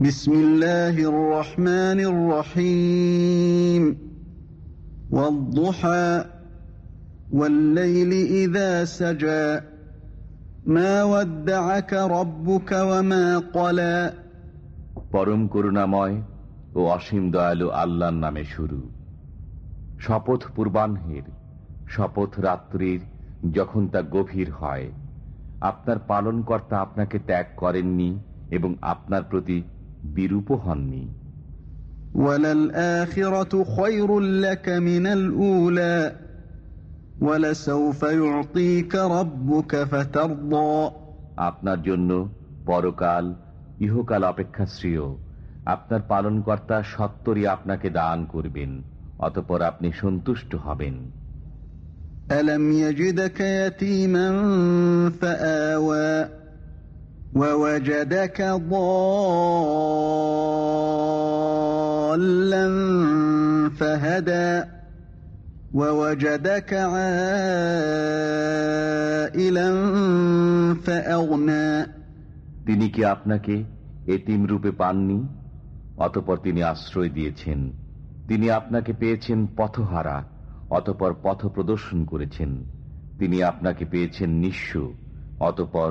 بسم الله الرحمن الرحيم والضحى والليل إذا سجى ما ودعك ربك وما قلى পরম করুণাময় ও অসীম দয়ালু আল্লাহর নামে শুরু শপথ পূর্বাহ্নের শপথ রাত্রির যখন তা গভীর হয় আপনার পালনকর্তা আপনাকে ত্যাগ করেননি এবং আপনার প্রতি বিরূপ হননি وللآخرة خير لك من الأولى ولسوف يعطيك ربك فترضى আপনার জন্য পরকাল ইহকাল অপেক্ষা শ্রেয় আপনার পালনকর্তা সত্তরই আপনাকে দান করবেন অতপর আপনি সন্তুষ্ট হবেন ألم يجدك يتيما فآوى ووجدك ضالا فهدى ووجدك عائلا فأغنى তিনি কি আপনাকে এতিম রূপে পাননি অতপর তিনি আশ্রয় দিয়েছেন তিনি আপনাকে পেয়েছেন পথহারা অতপর পথ প্রদর্শন করেছেন তিনি আপনাকে পেয়েছেন নিঃস্ব অতপর